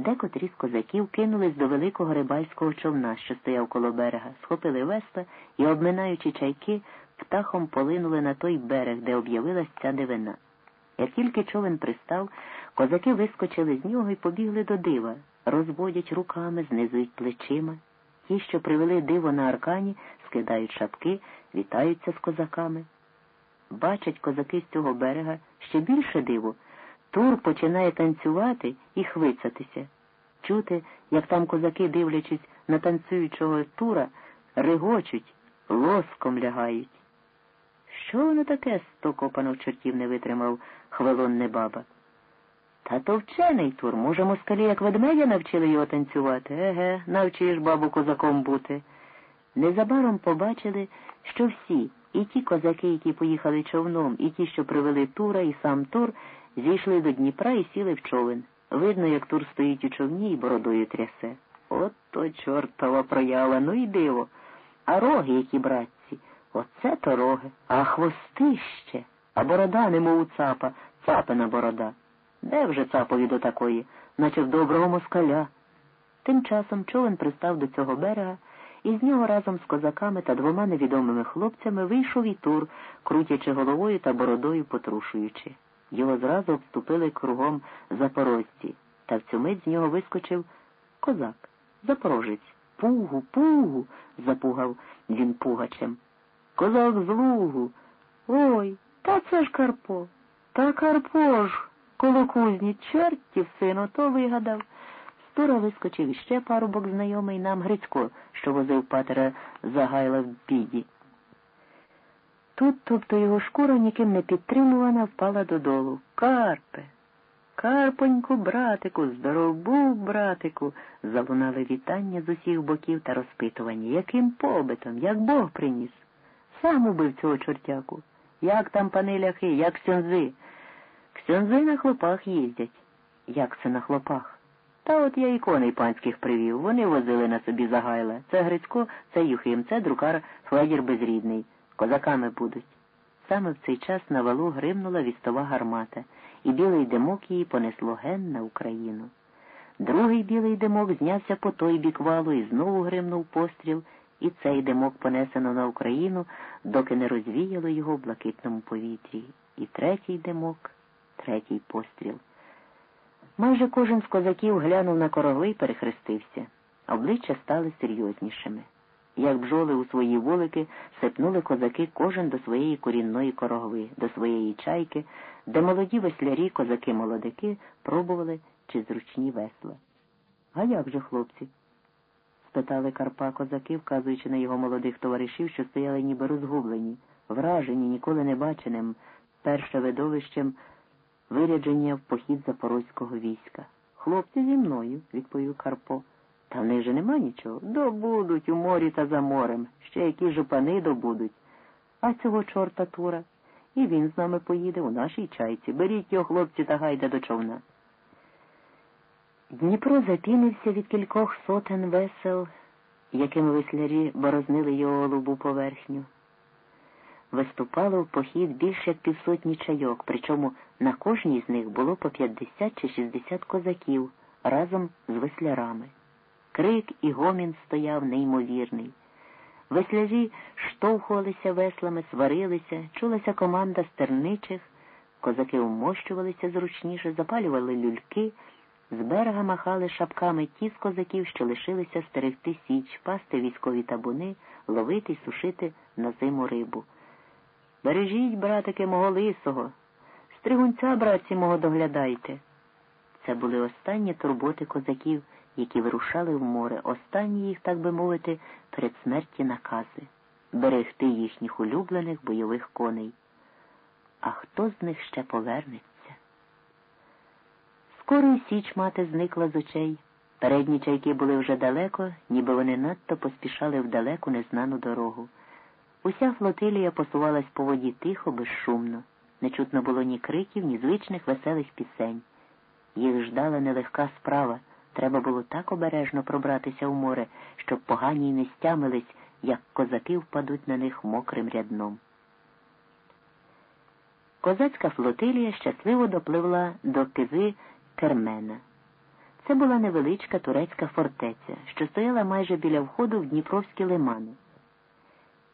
Декотрі з козаків кинулись до великого рибальського човна, що стояв коло берега, схопили весла і, обминаючи чайки, птахом полинули на той берег, де об'явилась ця дивина. Як тільки човен пристав, козаки вискочили з нього і побігли до дива, розводять руками, знизують плечима. Ті, що привели диво на аркані, скидають шапки, вітаються з козаками. Бачать козаки з цього берега ще більше диво. Тур починає танцювати і хвицатися. Чути, як там козаки, дивлячись на танцюючого тура, регочуть, лоском лягають. Що воно таке, сто копанов чортів не витримав хвилонне баба? Та то вчений тур, може, москалі, як ведмедя навчили його танцювати? Еге, навчиш бабу козаком бути. Незабаром побачили, що всі, і ті козаки, які поїхали човном, і ті, що привели тура, і сам тур, зійшли до Дніпра і сіли в човен. Видно, як тур стоїть у човні і бородою трясе. От то чортова проява, ну і диво. А роги, які братці, оце то роги, а хвостище, а борода, немов у цапа, цапина борода. Де вже цапові до такої, наче в доброго москаля? Тим часом човен пристав до цього берега, і з нього разом з козаками та двома невідомими хлопцями вийшов і тур, крутячи головою та бородою потрушуючи. Його зразу обступили кругом запорожці, та в цю мить з нього вискочив козак, запорожець. Пугу, пугу, запугав він пугачем. Козак з лугу. Ой, та це ж Карпо. Та Карпо ж, коло кузні, чортів сину, то вигадав. З тура вискочив іще парубок знайомий нам Грицько, що возив патера Загайла в біді. Тут, тобто його шкура ніким не підтримувана, впала додолу. Карпе, Карпоньку, братику, здоров братику, залунали вітання з усіх боків та розпитування. Яким побитом, як Бог приніс? Сам убив цього чортяку. Як там пани ляхи, як ксьонзи? Ксьонзи на хлопах їздять. Як це на хлопах? Та от я і коней панських привів. Вони возили на собі загайла. Це Грицько, це Юхим, це друкар Федір Безрідний. Козаками будуть. Саме в цей час на валу гримнула вістова гармата, і білий димок її понесло ген на Україну. Другий білий димок знявся по той бік валу і знову гримнув постріл, і цей димок понесено на Україну, доки не розвіяло його в блакитному повітрі. І третій димок, третій постріл. Майже кожен з козаків глянув на корогли і перехрестився. Обличчя стали серйознішими. Як бджоли у свої вулики сипнули козаки кожен до своєї корінної корогви, до своєї чайки, де молоді веслярі, козаки-молодики пробували чи зручні весла. А як же, хлопці? спитали Карпа козаки, вказуючи на його молодих товаришів, що стояли ніби розгублені, вражені, ніколи не баченим, перше видовищем вирядження в похід запорозького війська. Хлопці зі мною, відповів Карпо. Та в них же нема нічого. Добудуть у морі та за морем. Ще які жупани добудуть. А цього чорта Тура. І він з нами поїде у нашій чайці. Беріть його, хлопці, та гайда до човна. Дніпро запінився від кількох сотен весел, якими веслярі борознили його голубу поверхню. Виступало в похід більше як півсотні чайок, причому на кожній з них було по 50 чи 60 козаків разом з веслярами. Крик і гомін стояв неймовірний. Веслярі штовхувалися веслами, сварилися, чулася команда стерничих, козаки умощувалися зручніше, запалювали люльки, з берега махали шапками ті з козаків, що лишилися стерегти січ, пасти військові табуни, ловити й сушити на зиму рибу. Бережіть, братики, мого лисого, стригунця, братці, мого доглядайте. Це були останні турботи козаків які вирушали в море, останні їх, так би мовити, перед смерті накази берегти їхніх улюблених бойових коней. А хто з них ще повернеться? Скоро й січ мати зникла з очей. Передні чайки були вже далеко, ніби вони надто поспішали в далеку незнану дорогу. Уся флотилія посувалась по воді тихо, безшумно. Не чутно було ні криків, ні звичних веселих пісень. Їх ждала нелегка справа. Треба було так обережно пробратися в море, щоб погані не стямились, як козаки впадуть на них мокрим рядном. Козацька флотилія щасливо допливла до киви Кермена. Це була невеличка турецька фортеця, що стояла майже біля входу в Дніпровські лимани.